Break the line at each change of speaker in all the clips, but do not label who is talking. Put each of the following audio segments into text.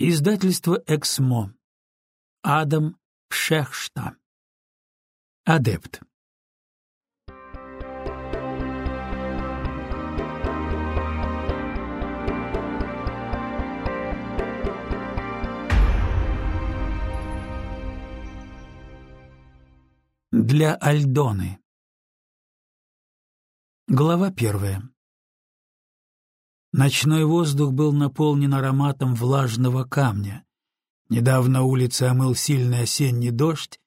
Издательство «Эксмо». Адам Пшехшта. Адепт. Для Альдоны. Глава первая. Ночной воздух был наполнен ароматом влажного камня. Недавно улицы омыл сильный осенний дождь,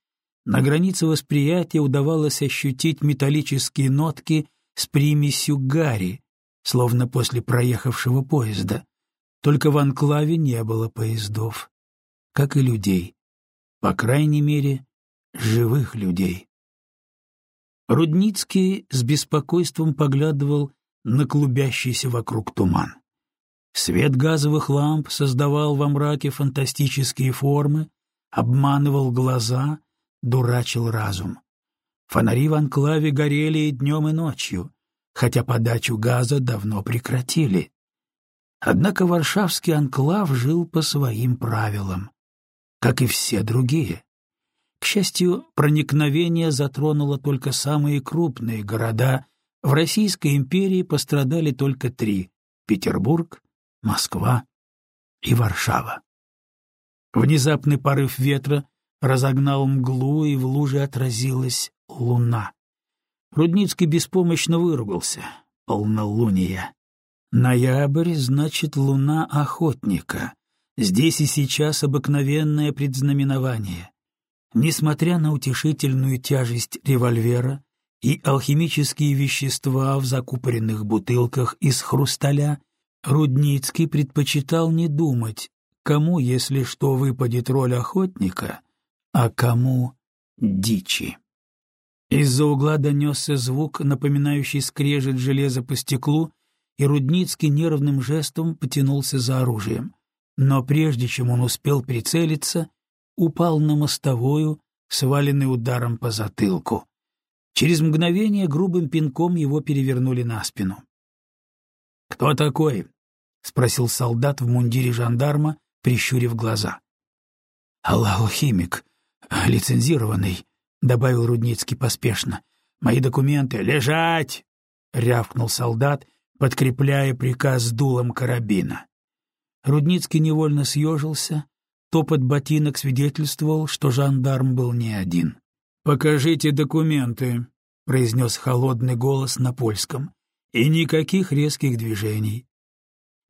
на границе восприятия удавалось ощутить металлические нотки с примесью гари, словно после проехавшего поезда. Только в анклаве не было поездов, как и людей, по крайней мере, живых людей. Рудницкий с беспокойством поглядывал на клубящийся вокруг туман. Свет газовых ламп создавал во мраке фантастические формы, обманывал глаза, дурачил разум. Фонари в анклаве горели и днем, и ночью, хотя подачу газа давно прекратили. Однако варшавский анклав жил по своим правилам, как и все другие. К счастью, проникновение затронуло только самые крупные города в Российской империи пострадали только три — Петербург, Москва и Варшава. Внезапный порыв ветра разогнал мглу, и в луже отразилась луна. Рудницкий беспомощно выругался. Полнолуние. Ноябрь, значит, луна охотника. Здесь и сейчас обыкновенное предзнаменование. Несмотря на утешительную тяжесть револьвера, и алхимические вещества в закупоренных бутылках из хрусталя, Рудницкий предпочитал не думать, кому, если что, выпадет роль охотника, а кому — дичи. Из-за угла донесся звук, напоминающий скрежет железа по стеклу, и Рудницкий нервным жестом потянулся за оружием. Но прежде чем он успел прицелиться, упал на мостовую, сваленный ударом по затылку. Через мгновение грубым пинком его перевернули на спину. «Кто такой?» — спросил солдат в мундире жандарма, прищурив глаза. «Аллаху-химик, лицензированный», — добавил Рудницкий поспешно. «Мои документы лежать!» — рявкнул солдат, подкрепляя приказ дулом карабина. Рудницкий невольно съежился, топот ботинок свидетельствовал, что жандарм был не один. «Покажите документы», — произнес холодный голос на польском, — «и никаких резких движений».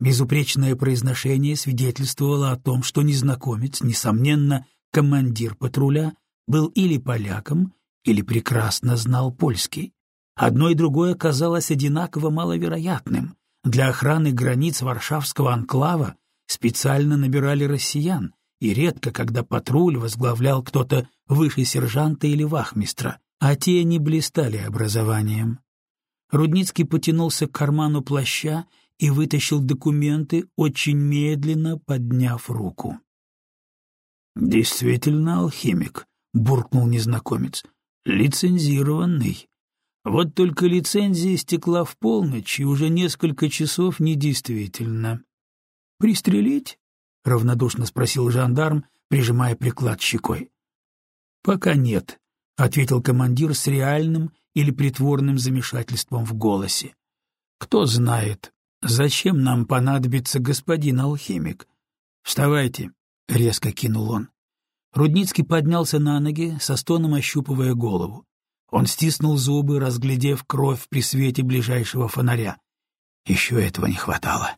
Безупречное произношение свидетельствовало о том, что незнакомец, несомненно, командир патруля, был или поляком, или прекрасно знал польский. Одно и другое казалось одинаково маловероятным. Для охраны границ Варшавского анклава специально набирали россиян, и редко, когда патруль возглавлял кто-то выше сержанта или вахмистра, а те не блистали образованием. Рудницкий потянулся к карману плаща и вытащил документы, очень медленно подняв руку. «Действительно алхимик», — буркнул незнакомец, — «лицензированный. Вот только лицензия истекла в полночь и уже несколько часов недействительно. Пристрелить?» — равнодушно спросил жандарм, прижимая приклад щекой. «Пока нет», — ответил командир с реальным или притворным замешательством в голосе. «Кто знает, зачем нам понадобится господин алхимик? Вставайте», — резко кинул он. Рудницкий поднялся на ноги, со стоном ощупывая голову. Он стиснул зубы, разглядев кровь при свете ближайшего фонаря. Еще этого не хватало.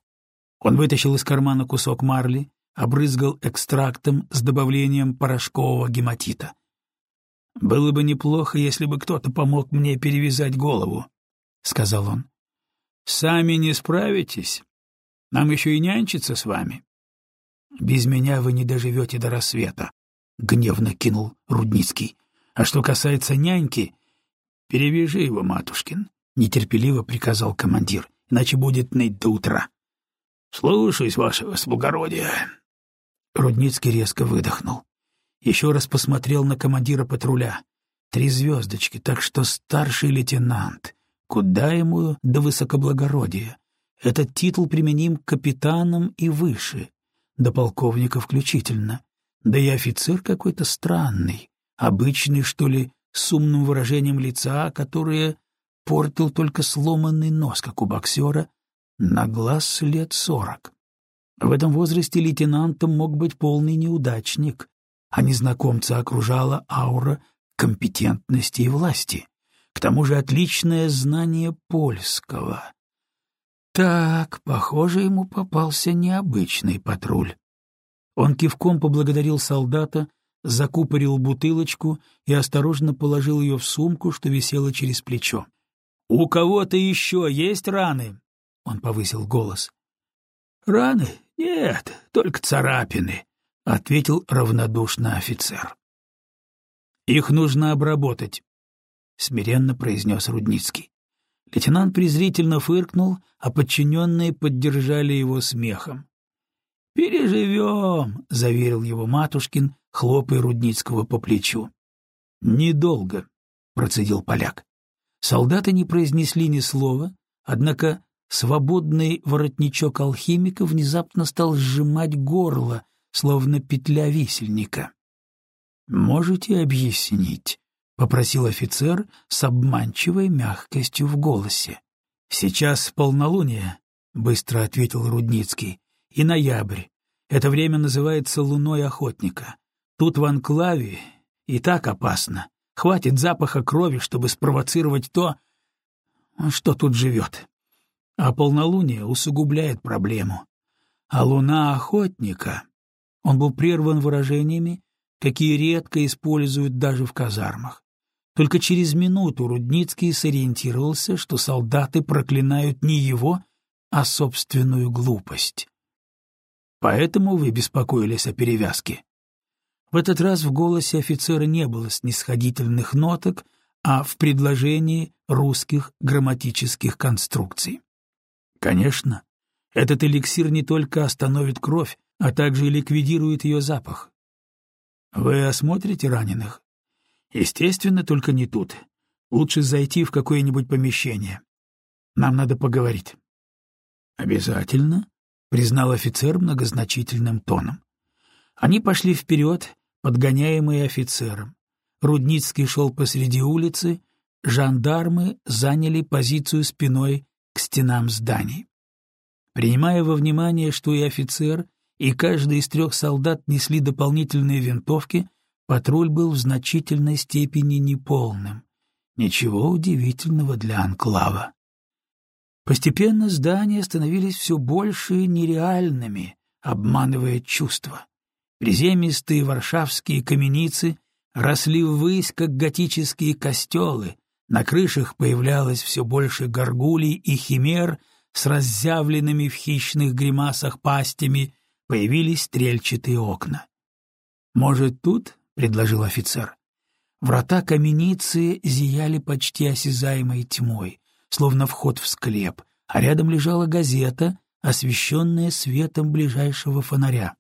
Он вытащил из кармана кусок марли, обрызгал экстрактом с добавлением порошкового гематита. «Было бы неплохо, если бы кто-то помог мне перевязать голову», — сказал он. «Сами не справитесь. Нам еще и нянчиться с вами». «Без меня вы не доживете до рассвета», — гневно кинул Рудницкий. «А что касается няньки, перевяжи его, матушкин», — нетерпеливо приказал командир, «иначе будет ныть до утра». «Слушаюсь, ваше благородие». Рудницкий резко выдохнул. Еще раз посмотрел на командира патруля. Три звездочки, так что старший лейтенант. Куда ему до высокоблагородия? Этот титул применим к капитанам и выше. до полковника включительно. Да и офицер какой-то странный, обычный, что ли, с умным выражением лица, которое портил только сломанный нос, как у боксера, на глаз лет сорок. В этом возрасте лейтенантом мог быть полный неудачник, а незнакомца окружала аура компетентности и власти. К тому же отличное знание польского. Так, похоже, ему попался необычный патруль. Он кивком поблагодарил солдата, закупорил бутылочку и осторожно положил ее в сумку, что висела через плечо. «У кого-то еще есть раны?» Он повысил голос. «Раны? Нет, только царапины», — ответил равнодушно офицер. «Их нужно обработать», — смиренно произнес Рудницкий. Лейтенант презрительно фыркнул, а подчиненные поддержали его смехом. «Переживем», — заверил его Матушкин, хлопая Рудницкого по плечу. «Недолго», — процедил поляк. Солдаты не произнесли ни слова, однако свободный воротничок алхимика внезапно стал сжимать горло, словно петля висельника. «Можете объяснить?» — попросил офицер с обманчивой мягкостью в голосе. «Сейчас полнолуние», — быстро ответил Рудницкий, — «и ноябрь. Это время называется луной охотника. Тут в анклаве и так опасно. Хватит запаха крови, чтобы спровоцировать то, что тут живет. А полнолуние усугубляет проблему. А луна охотника... Он был прерван выражениями, какие редко используют даже в казармах. Только через минуту Рудницкий сориентировался, что солдаты проклинают не его, а собственную глупость. Поэтому вы беспокоились о перевязке. В этот раз в голосе офицера не было снисходительных ноток, а в предложении русских грамматических конструкций. Конечно, этот эликсир не только остановит кровь, а также ликвидирует ее запах. Вы осмотрите раненых? Естественно, только не тут. Лучше зайти в какое-нибудь помещение. Нам надо поговорить. Обязательно, признал офицер многозначительным тоном. Они пошли вперед, подгоняемые офицером. Рудницкий шел посреди улицы, жандармы заняли позицию спиной к стенам зданий. Принимая во внимание, что и офицер, и каждый из трех солдат несли дополнительные винтовки, патруль был в значительной степени неполным. Ничего удивительного для анклава. Постепенно здания становились все больше нереальными, обманывая чувства. Приземистые варшавские каменицы росли ввысь, как готические костелы, на крышах появлялось все больше горгулей и химер с разъявленными в хищных гримасах пастями, появились стрельчатые окна. «Может, тут?» — предложил офицер. Врата каменицы зияли почти осязаемой тьмой, словно вход в склеп, а рядом лежала газета, освещенная светом ближайшего фонаря.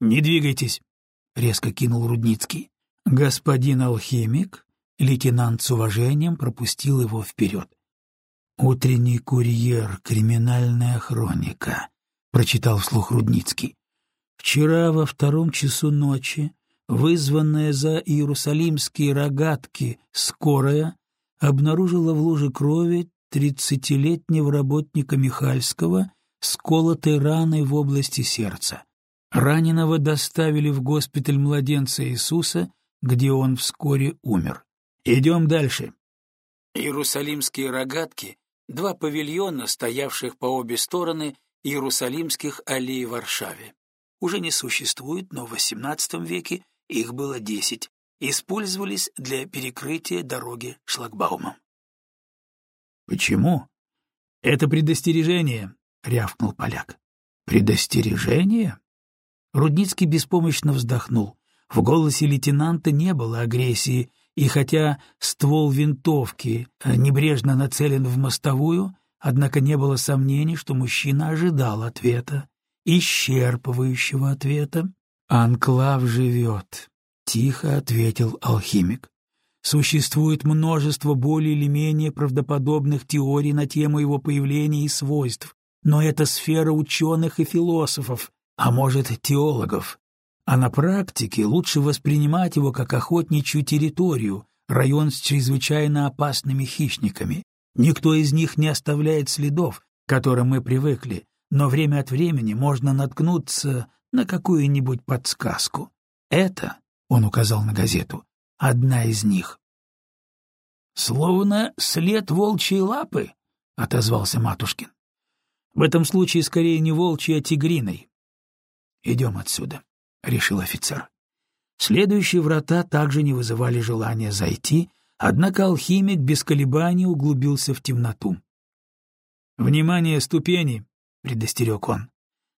«Не двигайтесь!» — резко кинул Рудницкий. Господин алхимик, лейтенант с уважением пропустил его вперед. «Утренний курьер, криминальная хроника», — прочитал вслух Рудницкий. «Вчера во втором часу ночи, вызванная за иерусалимские рогатки скорая, обнаружила в луже крови тридцатилетнего работника Михальского с колотой раной в области сердца. Раненого доставили в госпиталь младенца Иисуса, где он вскоре умер. Идем дальше. Иерусалимские рогатки — два павильона, стоявших по обе стороны Иерусалимских аллей в Варшаве. Уже не существует, но в XVIII веке их было десять. Использовались для перекрытия дороги шлагбаумом. «Почему?» «Это предостережение», — рявкнул поляк. «Предостережение?» Рудницкий беспомощно вздохнул. В голосе лейтенанта не было агрессии, и хотя ствол винтовки небрежно нацелен в мостовую, однако не было сомнений, что мужчина ожидал ответа, исчерпывающего ответа. «Анклав живет», — тихо ответил алхимик. Существует множество более или менее правдоподобных теорий на тему его появления и свойств, но это сфера ученых и философов, а может, теологов. А на практике лучше воспринимать его как охотничью территорию, район с чрезвычайно опасными хищниками. Никто из них не оставляет следов, к которым мы привыкли, но время от времени можно наткнуться на какую-нибудь подсказку. Это, — он указал на газету, — одна из них. «Словно след волчьей лапы», — отозвался Матушкин. «В этом случае скорее не волчьей, а тигриной». «Идем отсюда», — решил офицер. Следующие врата также не вызывали желания зайти, однако алхимик без колебаний углубился в темноту. «Внимание, ступени!» — предостерег он.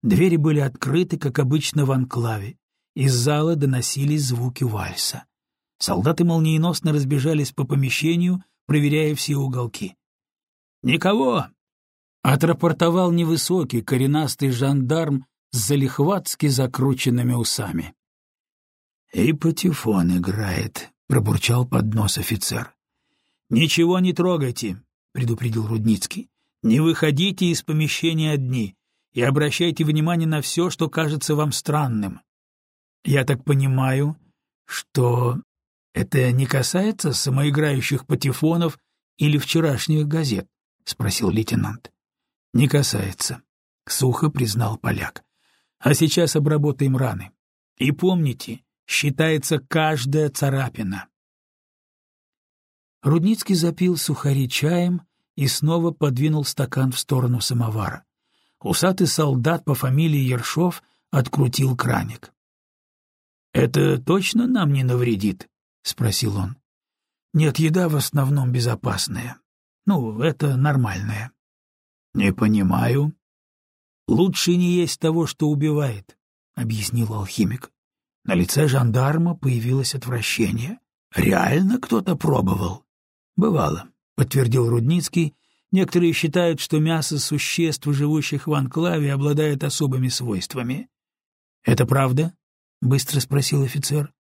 Двери были открыты, как обычно в анклаве. Из зала доносились звуки вальса. Солдаты молниеносно разбежались по помещению, проверяя все уголки. «Никого!» — отрапортовал невысокий коренастый жандарм с залихватски закрученными усами. «И патефон играет», — пробурчал под нос офицер. «Ничего не трогайте», — предупредил Рудницкий. «Не выходите из помещения одни и обращайте внимание на все, что кажется вам странным. Я так понимаю, что это не касается самоиграющих патефонов или вчерашних газет? — спросил лейтенант. — Не касается, — сухо признал поляк. — А сейчас обработаем раны. И помните, считается каждая царапина. Рудницкий запил сухари чаем и снова подвинул стакан в сторону самовара. Усатый солдат по фамилии Ершов открутил краник. — Это точно нам не навредит? — спросил он. — Нет, еда в основном безопасная. Ну, это нормальная. — Не понимаю. — Лучше не есть того, что убивает, — объяснил алхимик. На лице жандарма появилось отвращение. — Реально кто-то пробовал? — Бывало, — подтвердил Рудницкий. Некоторые считают, что мясо существ, живущих в анклаве, обладает особыми свойствами. — Это правда? — быстро спросил офицер.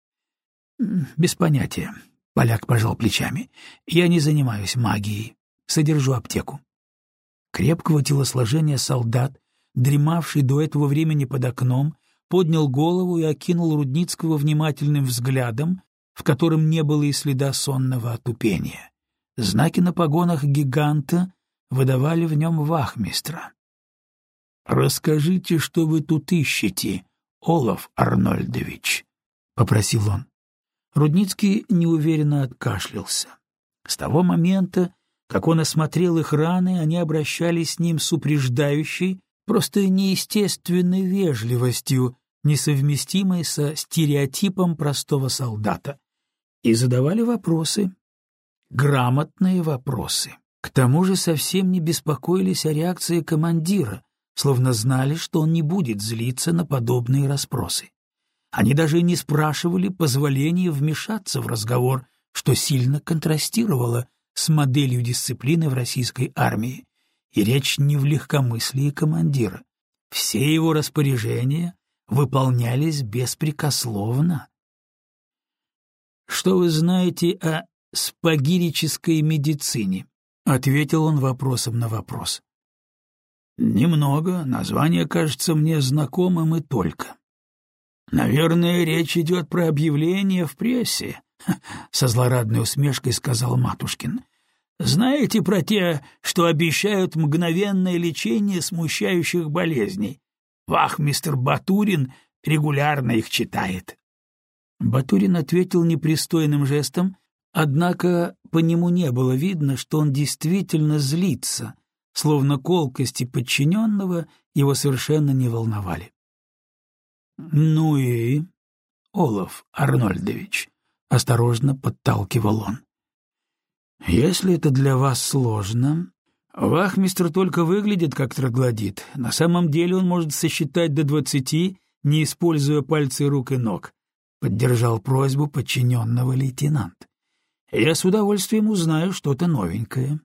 Без понятия. Поляк пожал плечами. Я не занимаюсь магией. Содержу аптеку. Крепкого телосложения солдат, дремавший до этого времени под окном, поднял голову и окинул Рудницкого внимательным взглядом, в котором не было и следа сонного отупения. Знаки на погонах гиганта выдавали в нем вахмистра. «Расскажите, что вы тут ищете, Олаф Арнольдович», — попросил он. Рудницкий неуверенно откашлялся. С того момента, как он осмотрел их раны, они обращались с ним с упреждающей, просто неестественной вежливостью, несовместимой со стереотипом простого солдата, и задавали вопросы, грамотные вопросы. К тому же совсем не беспокоились о реакции командира, словно знали, что он не будет злиться на подобные расспросы. Они даже не спрашивали позволения вмешаться в разговор, что сильно контрастировало с моделью дисциплины в российской армии. И речь не в легкомыслии командира. Все его распоряжения выполнялись беспрекословно. «Что вы знаете о спагирической медицине?» — ответил он вопросом на вопрос. «Немного. Название кажется мне знакомым и только. «Наверное, речь идет про объявление в прессе», — со злорадной усмешкой сказал Матушкин. «Знаете про те, что обещают мгновенное лечение смущающих болезней? Вахмистр Батурин регулярно их читает». Батурин ответил непристойным жестом, однако по нему не было видно, что он действительно злится, словно колкости подчиненного его совершенно не волновали. «Ну и...» «Олаф Арнольдович», — осторожно подталкивал он. «Если это для вас сложно...» Вахмистр только выглядит как троглодит. На самом деле он может сосчитать до двадцати, не используя пальцы рук и ног. Поддержал просьбу подчиненного лейтенант. Я с удовольствием узнаю что-то новенькое.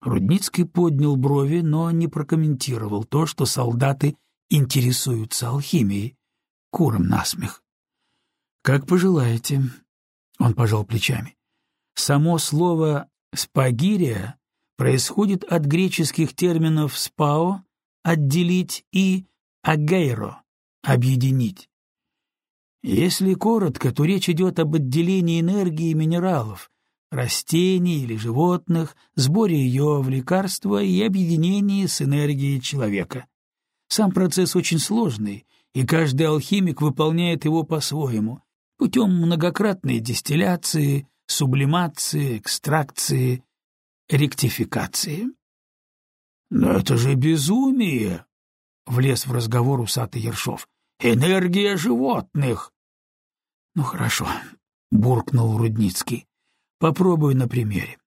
Рудницкий поднял брови, но не прокомментировал то, что солдаты интересуются алхимией. Куром насмех. «Как пожелаете», — он пожал плечами. «Само слово «спагирия» происходит от греческих терминов «спао» — «отделить» и агейро — объединить. Если коротко, то речь идет об отделении энергии минералов, растений или животных, сборе ее в лекарства и объединении с энергией человека. Сам процесс очень сложный, и каждый алхимик выполняет его по-своему, путем многократной дистилляции, сублимации, экстракции, ректификации. «Но это же безумие!» — влез в разговор усатый Ершов. «Энергия животных!» «Ну хорошо», — буркнул Рудницкий. «Попробуй на примере.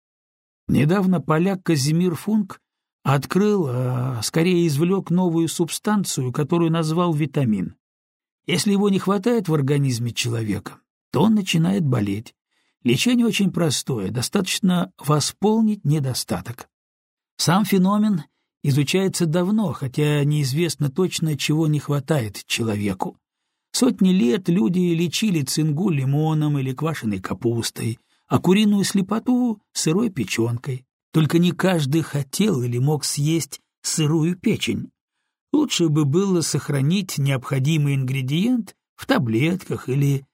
Недавно поляк Казимир Функ открыл, а скорее извлек новую субстанцию, которую назвал витамин. Если его не хватает в организме человека, то он начинает болеть. Лечение очень простое, достаточно восполнить недостаток. Сам феномен изучается давно, хотя неизвестно точно, чего не хватает человеку. Сотни лет люди лечили цингу лимоном или квашеной капустой, а куриную слепоту — сырой печенкой. Только не каждый хотел или мог съесть сырую печень. Лучше бы было сохранить необходимый ингредиент в таблетках или,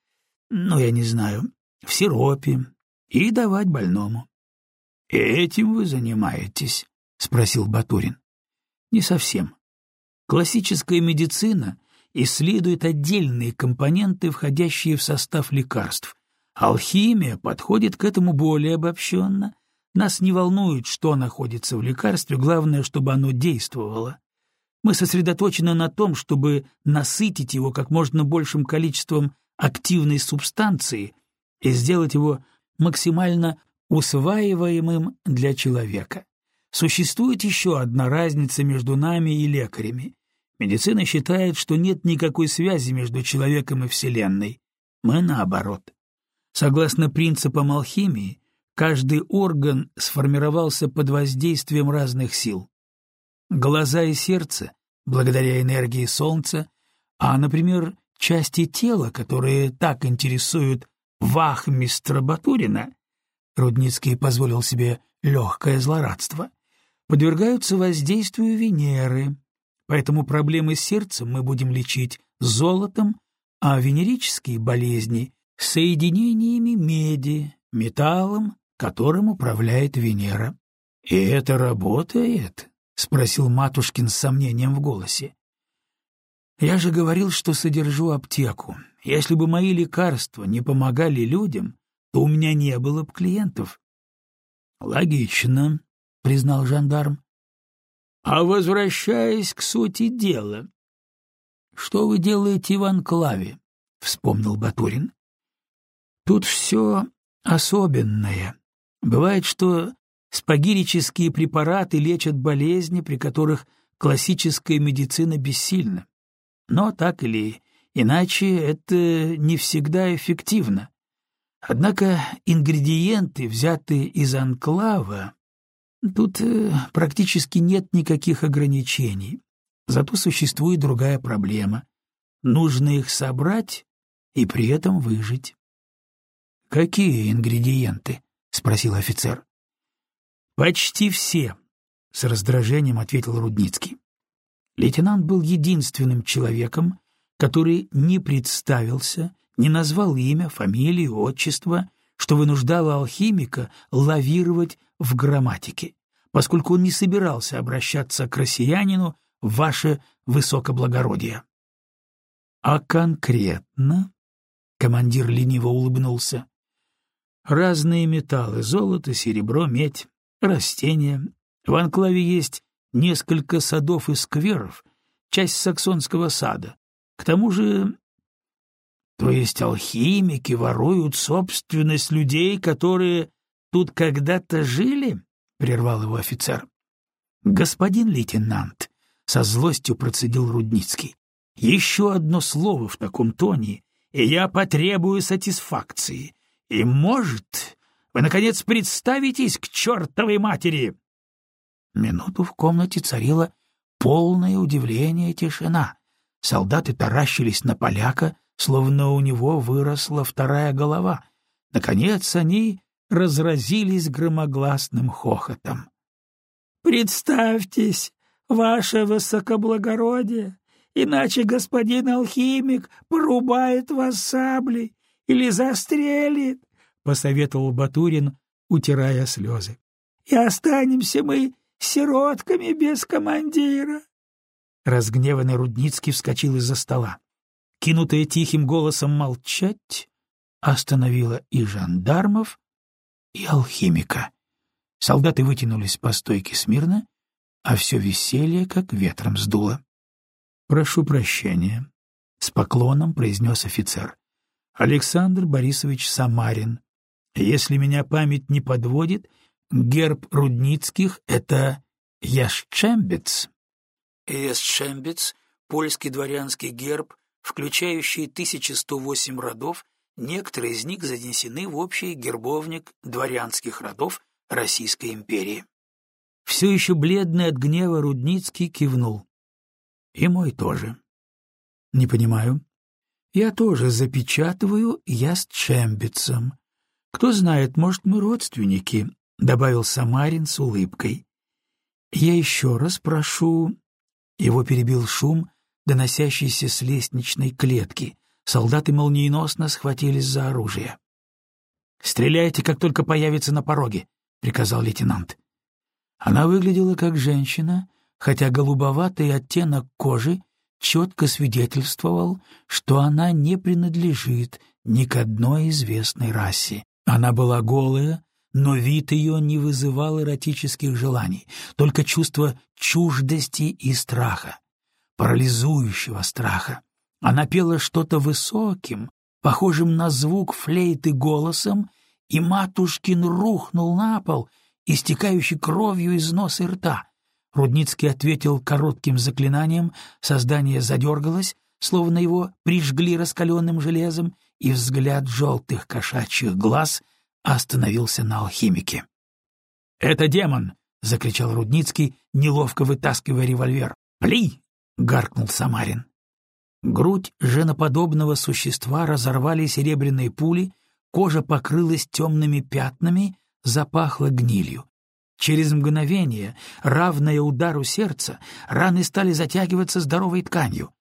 ну, я не знаю, в сиропе и давать больному. — Этим вы занимаетесь? — спросил Батурин. — Не совсем. Классическая медицина исследует отдельные компоненты, входящие в состав лекарств. Алхимия подходит к этому более обобщенно нас не волнует, что находится в лекарстве, главное, чтобы оно действовало. Мы сосредоточены на том, чтобы насытить его как можно большим количеством активной субстанции и сделать его максимально усваиваемым для человека. Существует еще одна разница между нами и лекарями. Медицина считает, что нет никакой связи между человеком и Вселенной. Мы наоборот. Согласно принципам алхимии, Каждый орган сформировался под воздействием разных сил. Глаза и сердце, благодаря энергии солнца, а, например, части тела, которые так интересуют вахмистра Батурина, Рудницкий позволил себе легкое злорадство, подвергаются воздействию Венеры, поэтому проблемы с сердцем мы будем лечить золотом, а венерические болезни — соединениями меди, металлом которым управляет Венера. — И это работает? — спросил Матушкин с сомнением в голосе. — Я же говорил, что содержу аптеку. Если бы мои лекарства не помогали людям, то у меня не было бы клиентов. — Логично, — признал жандарм. — А возвращаясь к сути дела, что вы делаете в анклаве? — вспомнил Батурин. — Тут все особенное. Бывает, что спагирические препараты лечат болезни, при которых классическая медицина бессильна. Но так или иначе это не всегда эффективно. Однако ингредиенты, взятые из анклава, тут э, практически нет никаких ограничений. Зато существует другая проблема. Нужно их собрать и при этом выжить. Какие ингредиенты? — спросил офицер. «Почти все», — с раздражением ответил Рудницкий. Лейтенант был единственным человеком, который не представился, не назвал имя, фамилию, отчество, что вынуждало алхимика лавировать в грамматике, поскольку он не собирался обращаться к россиянину «Ваше высокоблагородие». «А конкретно?» — командир лениво улыбнулся разные металлы — золото, серебро, медь, растения. В анклаве есть несколько садов и скверов, часть саксонского сада. К тому же... То есть алхимики воруют собственность людей, которые тут когда-то жили? — прервал его офицер. — Господин лейтенант, — со злостью процедил Рудницкий, — еще одно слово в таком тоне, и я потребую сатисфакции. И, может, вы, наконец, представитесь к чертовой матери!» Минуту в комнате царило полное удивление и тишина. Солдаты таращились на поляка, словно у него выросла вторая голова. Наконец они разразились громогласным хохотом. «Представьтесь, ваше высокоблагородие, иначе господин алхимик порубает вас саблей или застрелит, — посоветовал Батурин, утирая слезы. — И останемся мы сиротками без командира. Разгневанный Рудницкий вскочил из-за стола. Кинутая тихим голосом молчать остановила и жандармов, и алхимика. Солдаты вытянулись по стойке смирно, а все веселье как ветром сдуло. «Прошу прощения», — с поклоном произнес офицер. «Александр Борисович Самарин. Если меня память не подводит, герб Рудницких — это Яшчембец». Яшчембец — польский дворянский герб, включающий 1108 родов, некоторые из них занесены в общий гербовник дворянских родов Российской империи. Все еще бледный от гнева Рудницкий кивнул. И мой тоже. Не понимаю. Я тоже запечатываю я с Чембицем. Кто знает, может, мы родственники, — добавил Самарин с улыбкой. Я еще раз прошу... Его перебил шум, доносящийся с лестничной клетки. Солдаты молниеносно схватились за оружие. «Стреляйте, как только появится на пороге», — приказал лейтенант. Она выглядела как женщина, хотя голубоватый оттенок кожи четко свидетельствовал, что она не принадлежит ни к одной известной расе. Она была голая, но вид ее не вызывал эротических желаний, только чувство чуждости и страха, парализующего страха. Она пела что-то высоким, похожим на звук флейты голосом, и матушкин рухнул на пол, истекающий кровью из носа и рта. Рудницкий ответил коротким заклинанием, создание задергалось, словно его прижгли раскаленным железом, и взгляд желтых кошачьих глаз остановился на алхимике. «Это демон!» — закричал Рудницкий, неловко вытаскивая револьвер. «Пли!» — гаркнул Самарин. Грудь женоподобного существа разорвали серебряные пули, кожа покрылась темными пятнами, запахла гнилью. Через мгновение, равное удару сердца, раны стали затягиваться здоровой тканью.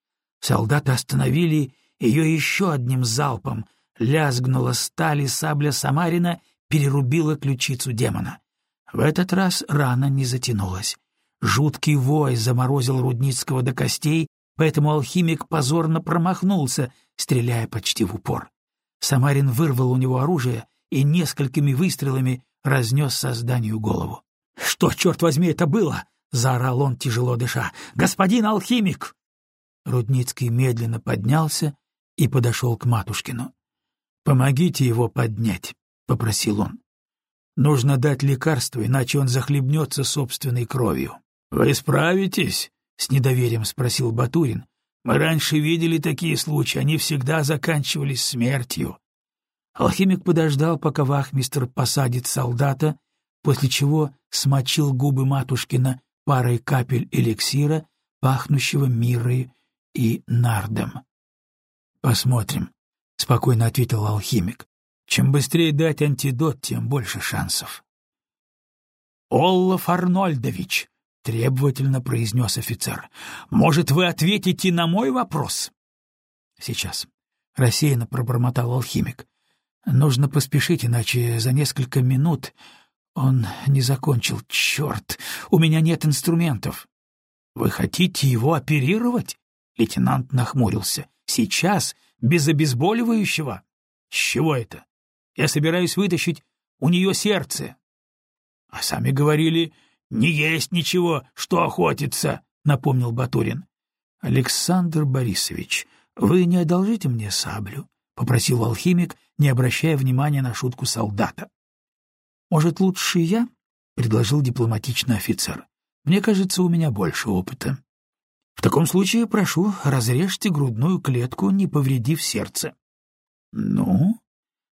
Солдаты остановили ее еще одним залпом. Лязгнула сталь, сабля Самарина перерубила ключицу демона. В этот раз рана не затянулась. Жуткий вой заморозил Рудницкого до костей, поэтому алхимик позорно промахнулся, стреляя почти в упор. Самарин вырвал у него оружие и несколькими выстрелами разнес созданию голову. «Что, черт возьми, это было?» — заорал он, тяжело дыша. «Господин алхимик!» Рудницкий медленно поднялся и подошел к Матушкину. «Помогите его поднять», — попросил он. «Нужно дать лекарство, иначе он захлебнется собственной кровью». «Вы справитесь?» — с недоверием спросил Батурин. «Мы раньше видели такие случаи, они всегда заканчивались смертью». Алхимик подождал, пока вахмистр посадит солдата, после чего смочил губы Матушкина парой капель эликсира, пахнущего мирой и нардом. «Посмотрим», — спокойно ответил алхимик. «Чем быстрее дать антидот, тем больше шансов». «Оллаф Арнольдович», — требовательно произнес офицер, — «может, вы ответите на мой вопрос?» «Сейчас», — рассеянно пробормотал алхимик. «Нужно поспешить, иначе за несколько минут он не закончил. Черт, у меня нет инструментов. Вы хотите его оперировать? Лейтенант нахмурился. Сейчас, без обезболивающего? С чего это? Я собираюсь вытащить у нее сердце. А сами говорили, не есть ничего, что охотиться, напомнил Батурин. Александр Борисович, вы не одолжите мне саблю, попросил алхимик, не обращая внимания на шутку солдата. «Может, лучше я?» — предложил дипломатичный офицер. «Мне кажется, у меня больше опыта». «В таком случае, прошу, разрежьте грудную клетку, не повредив сердце». «Ну?»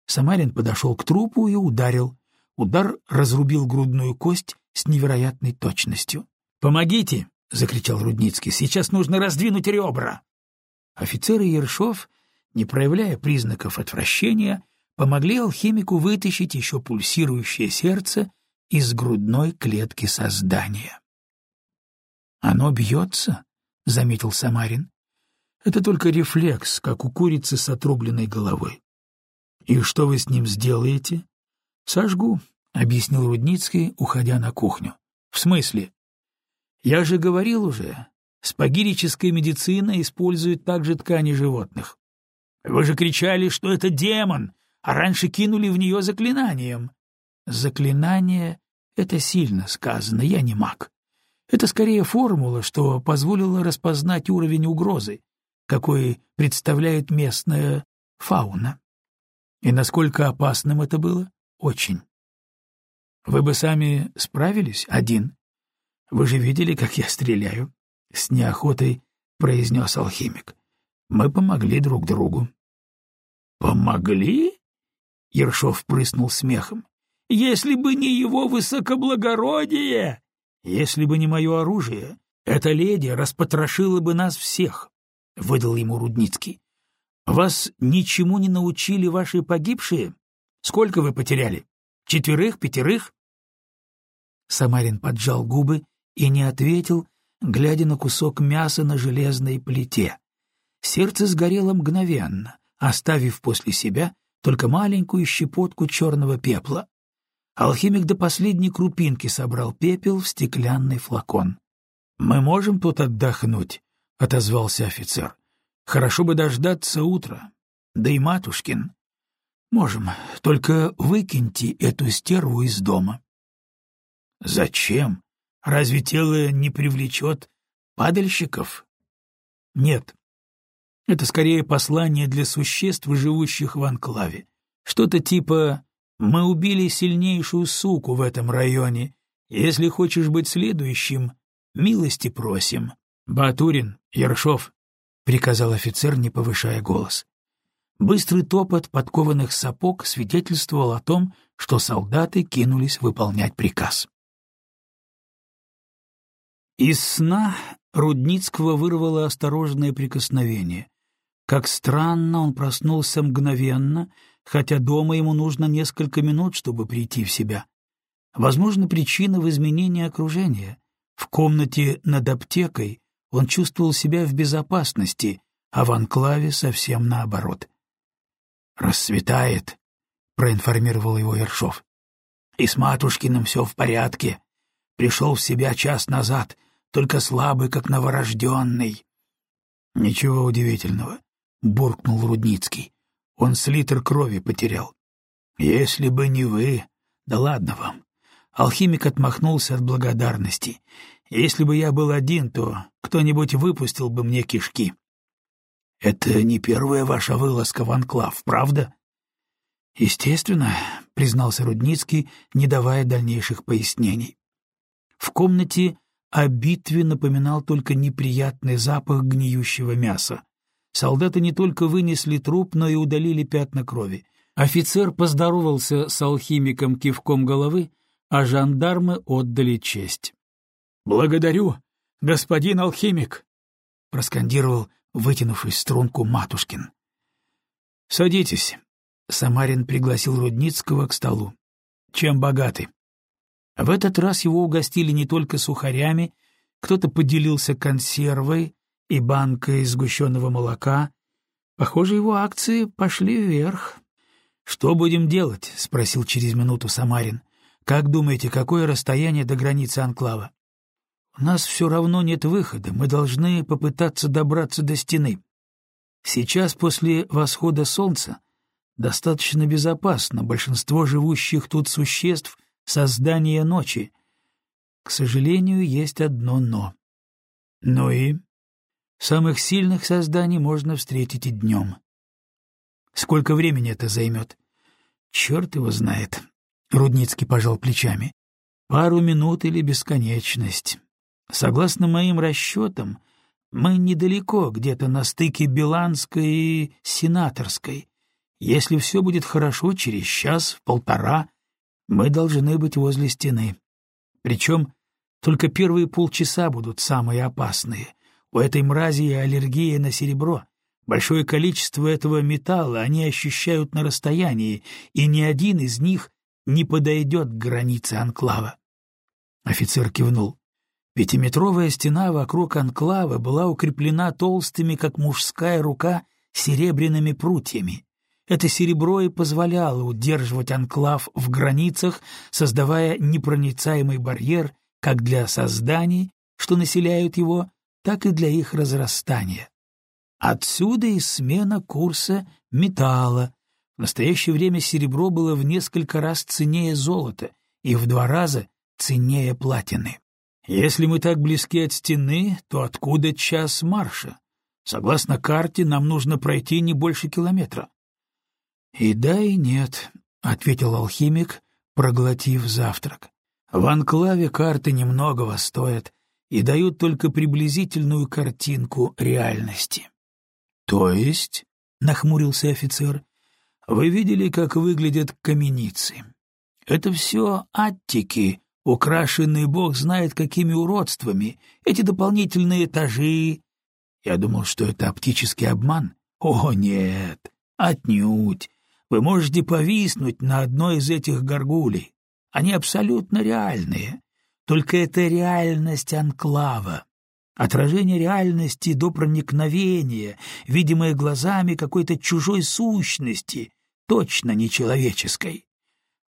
Самарин подошел к трупу и ударил. Удар разрубил грудную кость с невероятной точностью. «Помогите!» — закричал Рудницкий. «Сейчас нужно раздвинуть ребра!» Офицеры Ершов, не проявляя признаков отвращения, помогли алхимику вытащить еще пульсирующее сердце из грудной клетки создания. «Оно бьется», — заметил Самарин. Это только рефлекс, как у курицы с отрубленной головой. И что вы с ним сделаете? Сожгу, — объяснил Рудницкий, уходя на кухню. В смысле? Я же говорил уже, спагирическая медицина использует также ткани животных. Вы же кричали, что это демон, а раньше кинули в нее заклинанием. Заклинание — это сильно сказано, я не маг. Это скорее формула, что позволила распознать уровень угрозы, какой представляет местная фауна. И насколько опасным это было? Очень. Вы бы сами справились один? Вы же видели, как я стреляю? С неохотой произнес алхимик. Мы помогли друг другу. Помогли? Ершов прыснул смехом. Если бы не его высокоблагородие, если бы не мое оружие, эта леди распотрошила бы нас всех, — выдал ему Рудницкий. Вас ничему не научили ваши погибшие? Сколько вы потеряли? Четверых, пятерых? Самарин поджал губы и не ответил, глядя на кусок мяса на железной плите. Сердце сгорело мгновенно, оставив после себя только маленькую щепотку черного пепла. Алхимик до последней крупинки собрал пепел в стеклянный флакон. «Мы можем тут отдохнуть?» — отозвался офицер. Хорошо бы дождаться утра. Да и матушкин. Можем, только выкиньте эту стерву из дома. Зачем? Разве тело не привлечет падальщиков? Нет. Это скорее послание для существ, живущих в анклаве. Что-то типа «Мы убили сильнейшую суку в этом районе. Если хочешь быть следующим, милости просим». Батурин, Ершов, приказал офицер, не повышая голос. Быстрый топот подкованных сапог свидетельствовал о том, что солдаты кинулись выполнять приказ. Из сна Рудницкого вырвало осторожное прикосновение. Как странно, он проснулся мгновенно, хотя дома ему нужно несколько минут, чтобы прийти в себя. Возможно, причина в изменении окружения. В комнате над аптекой он чувствовал себя в безопасности, а в анклаве совсем наоборот. «Рассветает», — проинформировал его Ершов. «И с Матушкиным все в порядке. Пришел в себя час назад, только слабый, как новорожденный». «Ничего удивительного», — буркнул Рудницкий. «Он с литр крови потерял». «Если бы не вы...» «Да ладно вам». Алхимик отмахнулся от благодарности. Если бы я был один, то кто-нибудь выпустил бы мне кишки. — Это не первая ваша вылазка в анклав, правда? — Естественно, — признался Рудницкий, не давая дальнейших пояснений. В комнате о битве напоминал только неприятный запах гниющего мяса. Солдаты не только вынесли труп, но и удалили пятна крови. Офицер поздоровался с алхимиком кивком головы, а жандармы отдали честь. «Благодарю, господин алхимик!» — проскандировал, вытянувшись струнку Матушкин. «Садитесь», — Самарин пригласил Рудницкого к столу. «Чем богаты?» В этот раз его угостили не только сухарями, кто-то поделился консервой и банкой сгущенного молока. Похоже, его акции пошли вверх. «Что будем делать?» — спросил через минуту Самарин. «Как думаете, какое расстояние до границы анклава?» У нас все равно нет выхода, мы должны попытаться добраться до стены. Сейчас, после восхода солнца, достаточно безопасно, большинство живущих тут существ — создание ночи. К сожалению, есть одно «но». Ну и самых сильных созданий можно встретить и днем. Сколько времени это займет? Черт его знает. Рудницкий пожал плечами. Пару минут или бесконечность. Согласно моим расчетам, мы недалеко, где-то на стыке Биланской и Сенаторской. Если все будет хорошо, через час, полтора мы должны быть возле стены. Причем только первые полчаса будут самые опасные. У этой мрази аллергия на серебро. Большое количество этого металла они ощущают на расстоянии, и ни один из них не подойдет к границе анклава. Офицер кивнул. Пятиметровая стена вокруг анклава была укреплена толстыми, как мужская рука, серебряными прутьями. Это серебро и позволяло удерживать анклав в границах, создавая непроницаемый барьер как для созданий, что населяют его, так и для их разрастания. Отсюда и смена курса металла. В настоящее время серебро было в несколько раз ценнее золота и в два раза ценнее платины. Если мы так близки от стены, то откуда час марша? Согласно карте, нам нужно пройти не больше километра. — И да, и нет, — ответил алхимик, проглотив завтрак. В анклаве карты немногого стоят и дают только приблизительную картинку реальности. — То есть, — нахмурился офицер, — вы видели, как выглядят каменицы. Это все аттики, украшенные бог знает какими уродствами, эти дополнительные этажи. Я думал, что это оптический обман. О, нет, отнюдь. Вы можете повиснуть на одной из этих горгулей. Они абсолютно реальные. Только это реальность анклава. Отражение реальности до проникновения, видимое глазами какой-то чужой сущности, точно не человеческой.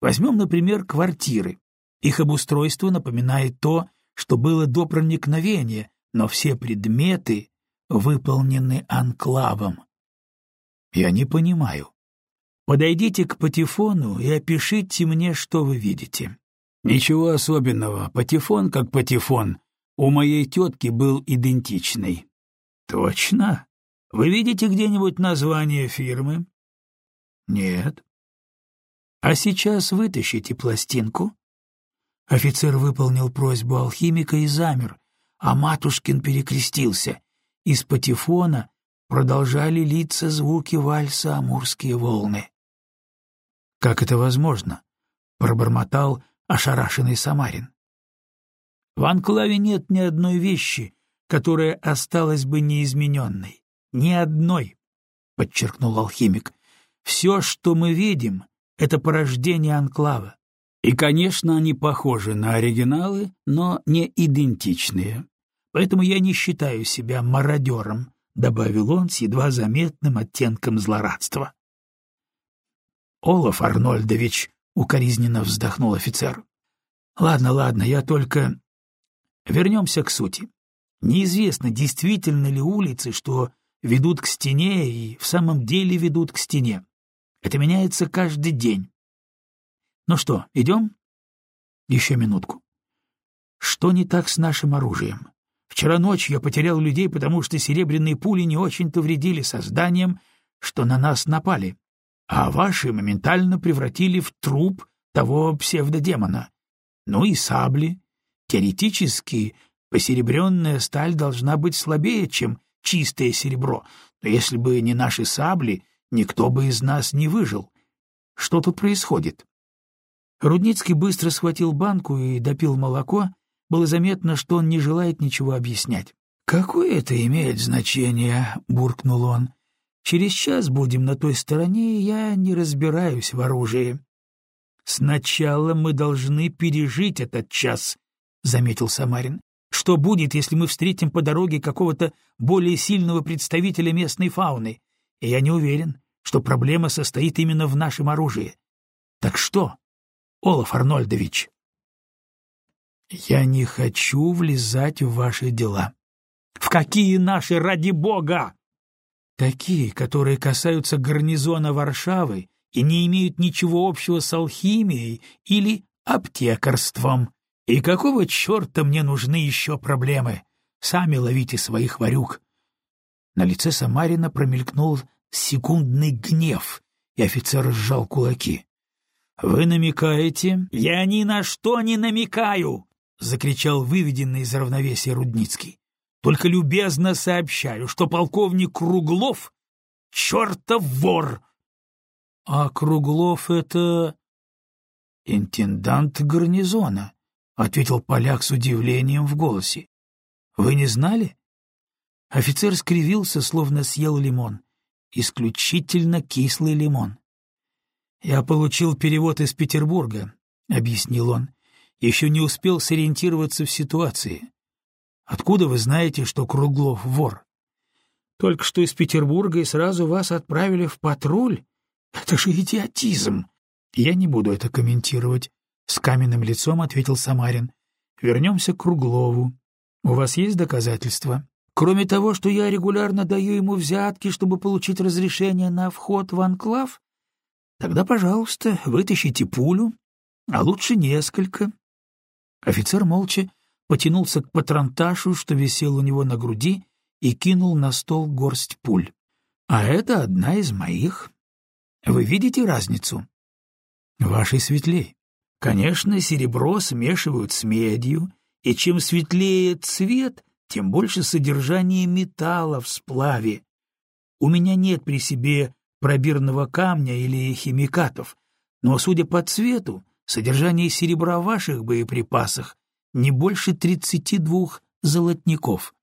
Возьмем, например, квартиры. Их обустройство напоминает то, что было до проникновения, но все предметы выполнены анклавом. Я не понимаю. Подойдите к патефону и опишите мне, что вы видите. Ничего особенного, патефон как патефон. У моей тетки был идентичный. Точно? Вы видите где-нибудь название фирмы? Нет. А сейчас вытащите пластинку. Офицер выполнил просьбу алхимика и замер, а Матушкин перекрестился. Из патефона продолжали литься звуки вальса «Амурские волны». «Как это возможно?» — пробормотал ошарашенный Самарин. «В анклаве нет ни одной вещи, которая осталась бы неизмененной. Ни одной», — подчеркнул алхимик. «Все, что мы видим, — это порождение анклава. И, конечно, они похожи на оригиналы, но не идентичные. Поэтому я не считаю себя мародером», — добавил он с едва заметным оттенком злорадства. Олаф Арнольдович, — укоризненно вздохнул офицер. — Ладно, ладно, я только... Вернемся к сути. Неизвестно, действительно ли улицы, что ведут к стене и в самом деле ведут к стене. Это меняется каждый день. Ну что, идем? Еще минутку. Что не так с нашим оружием? Вчера ночью я потерял людей, потому что серебряные пули не очень-то вредили созданиям, что на нас напали а ваши моментально превратили в труп того псевдодемона. Ну и сабли. Теоретически, посеребренная сталь должна быть слабее, чем чистое серебро, но если бы не наши сабли, никто бы из нас не выжил. Что тут происходит? Рудницкий быстро схватил банку и допил молоко. Было заметно, что он не желает ничего объяснять. «Какое это имеет значение?» — буркнул он. Через час будем на той стороне, и я не разбираюсь в оружии. — Сначала мы должны пережить этот час, — заметил Самарин. — Что будет, если мы встретим по дороге какого-то более сильного представителя местной фауны? И я не уверен, что проблема состоит именно в нашем оружии. Так что, Олаф Арнольдович? — Я не хочу влезать в ваши дела. — В какие наши, ради бога? Такие, которые касаются гарнизона Варшавы и не имеют ничего общего с алхимией или аптекарством. И какого черта мне нужны еще проблемы? Сами ловите своих варюк. На лице Самарина промелькнул секундный гнев, и офицер сжал кулаки. — Вы намекаете? — Я ни на что не намекаю! — закричал выведенный из равновесия Рудницкий. Только любезно сообщаю, что полковник Круглов — чертов вор. — А Круглов — это... — Интендант гарнизона, — ответил поляк с удивлением в голосе. — Вы не знали? Офицер скривился, словно съел лимон. Исключительно кислый лимон. — Я получил перевод из Петербурга, — объяснил он. Еще не успел сориентироваться в ситуации. Откуда вы знаете, что Круглов вор? Только что из Петербурга и сразу вас отправили в патруль? Это же идиотизм. Я не буду это комментировать, — с каменным лицом ответил Самарин. Вернемся к Круглову. У вас есть доказательства? Кроме того, что я регулярно даю ему взятки, чтобы получить разрешение на вход в анклав, тогда, пожалуйста, вытащите пулю, а лучше несколько. Офицер молча потянулся к патронташу, что висел у него на груди, и кинул на стол горсть пуль. «А это одна из моих. Вы видите разницу?» «Вашей светлей. Конечно, серебро смешивают с медью, и чем светлее цвет, тем больше содержание металла в сплаве. У меня нет при себе пробирного камня или химикатов, но, судя по цвету, содержание серебра в ваших боеприпасах не больше тридцати двух золотников.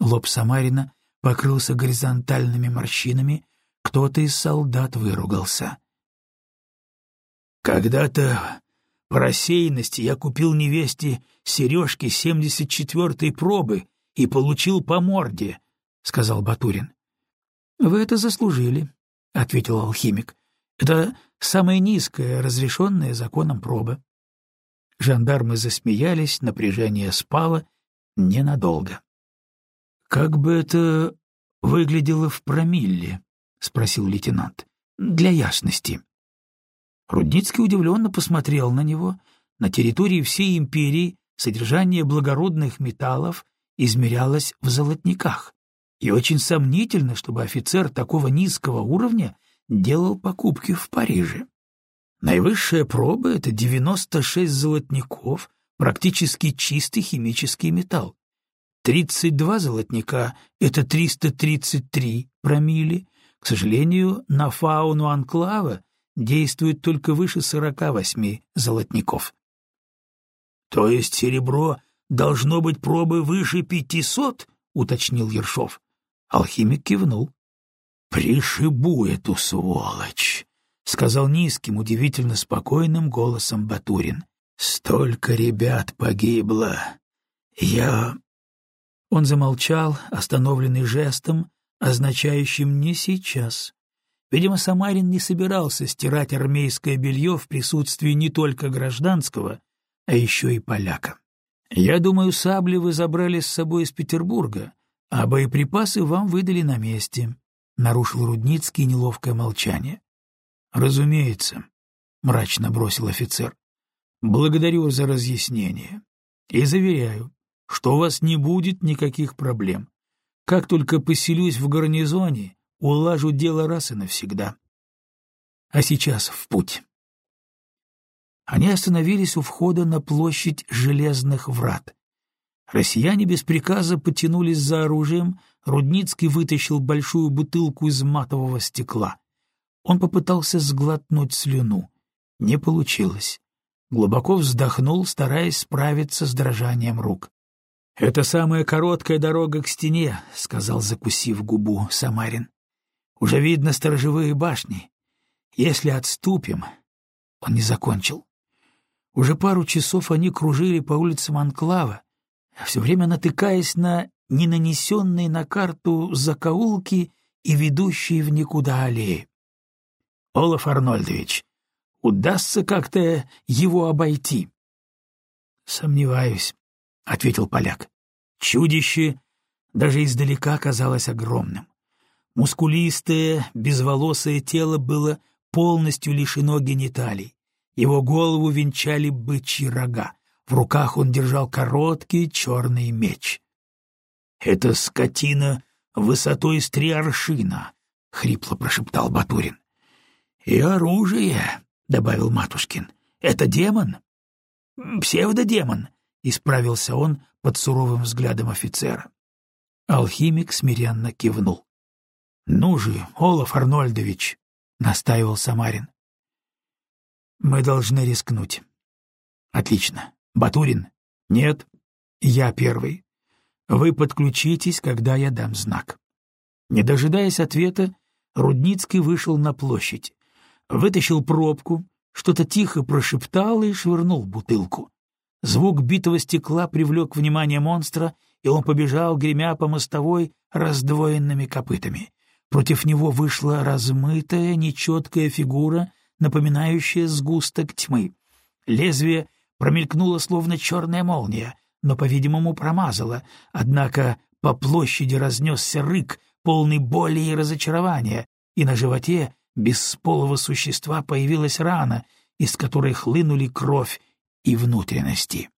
Лоб Самарина покрылся горизонтальными морщинами, кто-то из солдат выругался. «Когда-то по рассеянности я купил невесте сережки 74-й пробы и получил по морде», — сказал Батурин. «Вы это заслужили», — ответил алхимик. «Это самая низкая, разрешенная законом проба». Жандармы засмеялись, напряжение спало ненадолго. «Как бы это выглядело в промилле?» — спросил лейтенант. «Для ясности». Рудницкий удивленно посмотрел на него. На территории всей империи содержание благородных металлов измерялось в золотниках. И очень сомнительно, чтобы офицер такого низкого уровня делал покупки в Париже. Наивысшая проба — это 96 золотников, практически чистый химический металл. 32 золотника — это 333 промили. К сожалению, на фауну анклава действует только выше 48 золотников. — То есть серебро должно быть пробы выше 500? — уточнил Ершов. Алхимик кивнул. — Пришибу эту сволочь, — сказал низким, удивительно спокойным голосом Батурин. — Столько ребят погибло. Я он замолчал, остановленный жестом, означающим «не сейчас». Видимо, Самарин не собирался стирать армейское белье в присутствии не только гражданского, а еще и поляка. «Я думаю, сабли вы забрали с собой из Петербурга, а боеприпасы вам выдали на месте», — нарушил Рудницкий неловкое молчание. «Разумеется», — мрачно бросил офицер. «Благодарю за разъяснение. И заверяю, что у вас не будет никаких проблем. Как только поселюсь в гарнизоне, улажу дело раз и навсегда. А сейчас в путь. Они остановились у входа на площадь Железных Врат. Россияне без приказа потянулись за оружием, Рудницкий вытащил большую бутылку из матового стекла. Он попытался сглотнуть слюну. Не получилось. Глубоко вздохнул, стараясь справиться с дрожанием рук. «Это самая короткая дорога к стене», — сказал, закусив губу Самарин. «Уже видно сторожевые башни. Если отступим...» Он не закончил. Уже пару часов они кружили по улицам Анклава, все время натыкаясь на ненанесенные на карту закоулки и ведущие в никуда аллеи. «Олаф Арнольдович, удастся как-то его обойти?» «Сомневаюсь», — ответил поляк. Чудище даже издалека казалось огромным. Мускулистое, безволосое тело было полностью лишено гениталий. Его голову венчали бычьи рога. В руках он держал короткий черный меч. — Это скотина высотой с три аршина, — хрипло прошептал Батурин. — И оружие, — добавил Матушкин. — Это демон? — Псевдодемон, — исправился он под суровым взглядом офицера. Алхимик смиренно кивнул. — Ну же, Олаф Арнольдович, — настаивал Самарин. — Мы должны рискнуть. — Отлично. Батурин? — Нет. Я первый. Вы подключитесь, когда я дам знак. Не дожидаясь ответа, Рудницкий вышел на площадь, вытащил пробку, что-то тихо прошептал и швырнул бутылку. Звук битого стекла привлек внимание монстра, и он побежал, гремя по мостовой раздвоенными копытами. Против него вышла размытая, нечеткая фигура, напоминающая сгусток тьмы. Лезвие промелькнуло, словно черная молния, но, по-видимому, промазало, однако по площади разнесся рык, полный боли и разочарования, и на животе бесполого существа появилась рана, из которой хлынули кровь и внутренности.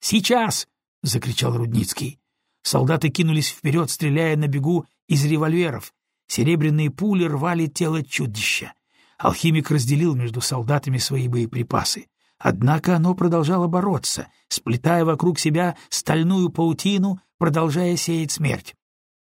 «Сейчас!» — закричал Рудницкий. Солдаты кинулись вперед, стреляя на бегу из револьверов. Серебряные пули рвали тело чудища. Алхимик разделил между солдатами свои боеприпасы. Однако оно продолжало бороться, сплетая вокруг себя стальную паутину, продолжая сеять смерть.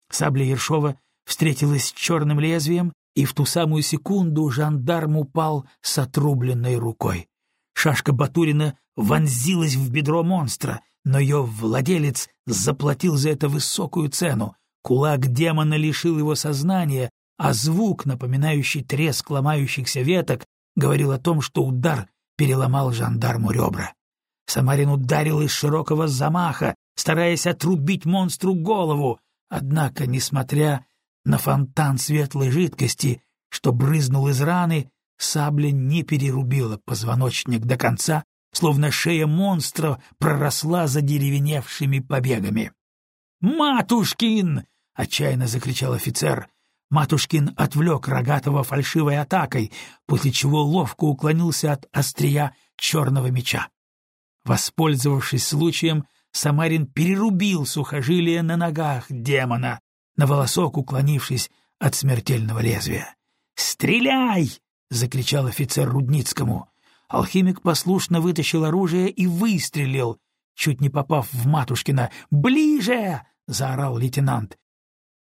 Сабля Ершова встретилась с черным лезвием, и в ту самую секунду жандарм упал с отрубленной рукой. Шашка Батурина вонзилась в бедро монстра, но ее владелец заплатил за это высокую цену. Кулак демона лишил его сознания, а звук, напоминающий треск ломающихся веток, говорил о том, что удар переломал жандарму ребра. Самарин ударил из широкого замаха, стараясь отрубить монстру голову, однако, несмотря на фонтан светлой жидкости, что брызнул из раны, сабля не перерубила позвоночник до конца, словно шея монстра проросла за деревеневшими побегами. «Матушкин!» — отчаянно закричал офицер. Матушкин отвлек Рогатого фальшивой атакой, после чего ловко уклонился от острия черного меча. Воспользовавшись случаем, Самарин перерубил сухожилие на ногах демона, на волосок уклонившись от смертельного лезвия. «Стреляй!» — закричал офицер Рудницкому. Алхимик послушно вытащил оружие и выстрелил, чуть не попав в Матушкина. «Ближе!» — заорал лейтенант.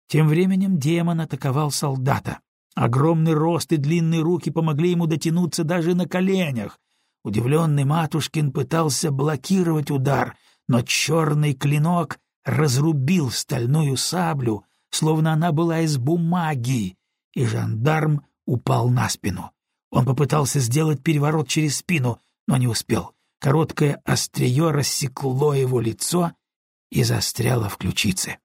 Тем временем демон атаковал солдата. Огромный рост и длинные руки помогли ему дотянуться даже на коленях. Удивленный Матушкин пытался блокировать удар, но черный клинок разрубил стальную саблю, словно она была из бумаги, и жандарм упал на спину. Он попытался сделать переворот через спину, но не успел. Короткое острие рассекло его лицо и застряло в ключице.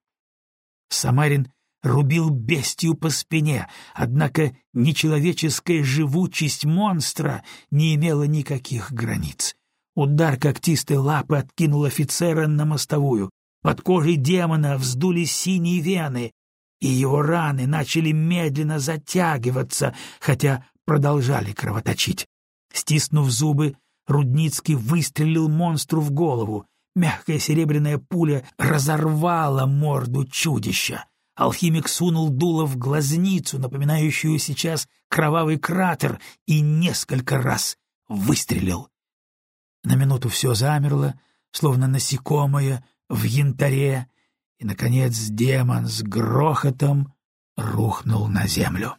Самарин рубил бестию по спине, однако нечеловеческая живучесть монстра не имела никаких границ. Удар когтистой лапы откинул офицера на мостовую. Под кожей демона вздулись синие вены, и его раны начали медленно затягиваться, хотя продолжали кровоточить. Стиснув зубы, Рудницкий выстрелил монстру в голову. Мягкая серебряная пуля разорвала морду чудища. Алхимик сунул дуло в глазницу, напоминающую сейчас кровавый кратер, и несколько раз выстрелил. На минуту все замерло, словно насекомое в янтаре, и, наконец, демон с грохотом рухнул на землю.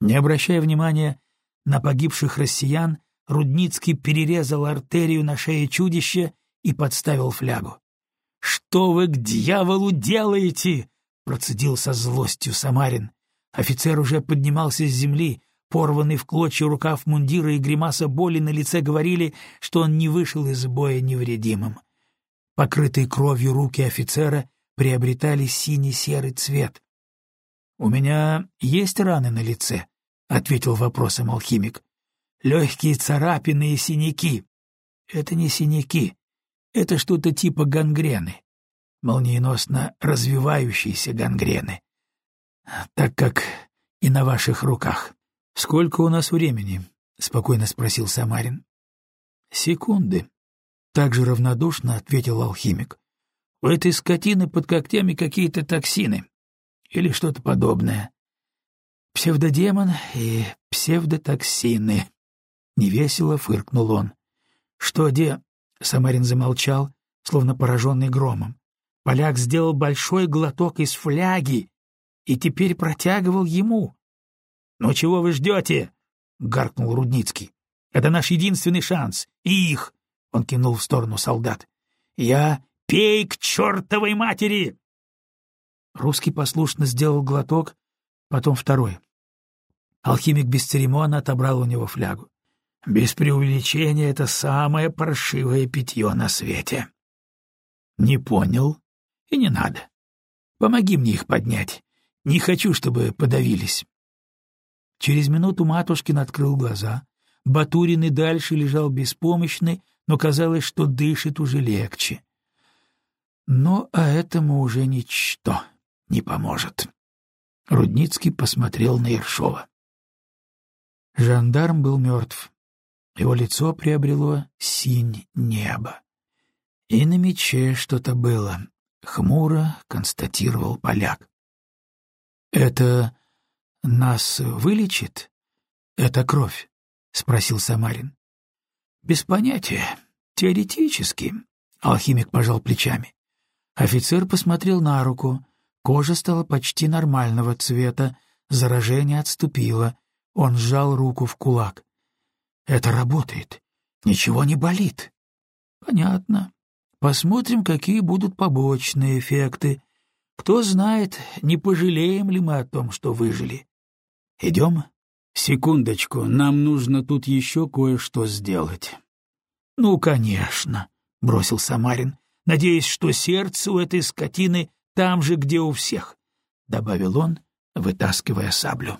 Не обращая внимания на погибших россиян, Рудницкий перерезал артерию на шее чудища и подставил флягу. «Что вы к дьяволу делаете?» — процедил со злостью Самарин. Офицер уже поднимался с земли, порванный в клочья рукав мундира и гримаса боли на лице говорили, что он не вышел из боя невредимым. Покрытые кровью руки офицера приобретали синий-серый цвет. «У меня есть раны на лице?» — ответил вопросом алхимик. «Легкие царапины и синяки». «Это не синяки. Это что-то типа гангрены, молниеносно развивающейся гангрены, так как и на ваших руках. Сколько у нас времени?» — спокойно спросил Самарин. «Секунды», — также равнодушно ответил алхимик. «У этой скотины под когтями какие-то токсины или что-то подобное. Псевдодемон и псевдотоксины. Невесело фыркнул он. Что, де... Самарин замолчал, словно пораженный громом. Поляк сделал большой глоток из фляги и теперь протягивал ему. — Ну чего вы ждете? — гаркнул Рудницкий. — Это наш единственный шанс. И их! — он кинул в сторону солдат. — Я... Пей к чертовой матери! Русский послушно сделал глоток, потом второй. Алхимик бесцеремонно отобрал у него флягу. Без преувеличения это самое паршивое питье на свете. Не понял и не надо. Помоги мне их поднять. Не хочу, чтобы подавились. Через минуту Матушкин открыл глаза. Батурин и дальше лежал беспомощный, но казалось, что дышит уже легче. Но а этому уже ничто не поможет. Рудницкий посмотрел на Ершова. Жандарм был мертв. Его лицо приобрело синь неба. И на мече что-то было, — хмуро констатировал поляк. — Это нас вылечит? Это кровь? — спросил Самарин. — Без понятия. Теоретически. Алхимик пожал плечами. Офицер посмотрел на руку. Кожа стала почти нормального цвета, заражение отступило. Он сжал руку в кулак. Это работает. Ничего не болит. Понятно. Посмотрим, какие будут побочные эффекты. Кто знает, не пожалеем ли мы о том, что выжили. Идем? Секундочку, нам нужно тут еще кое-что сделать. Ну, конечно, бросил Самарин, надеясь, что сердце у этой скотины там же, где у всех, добавил он, вытаскивая саблю.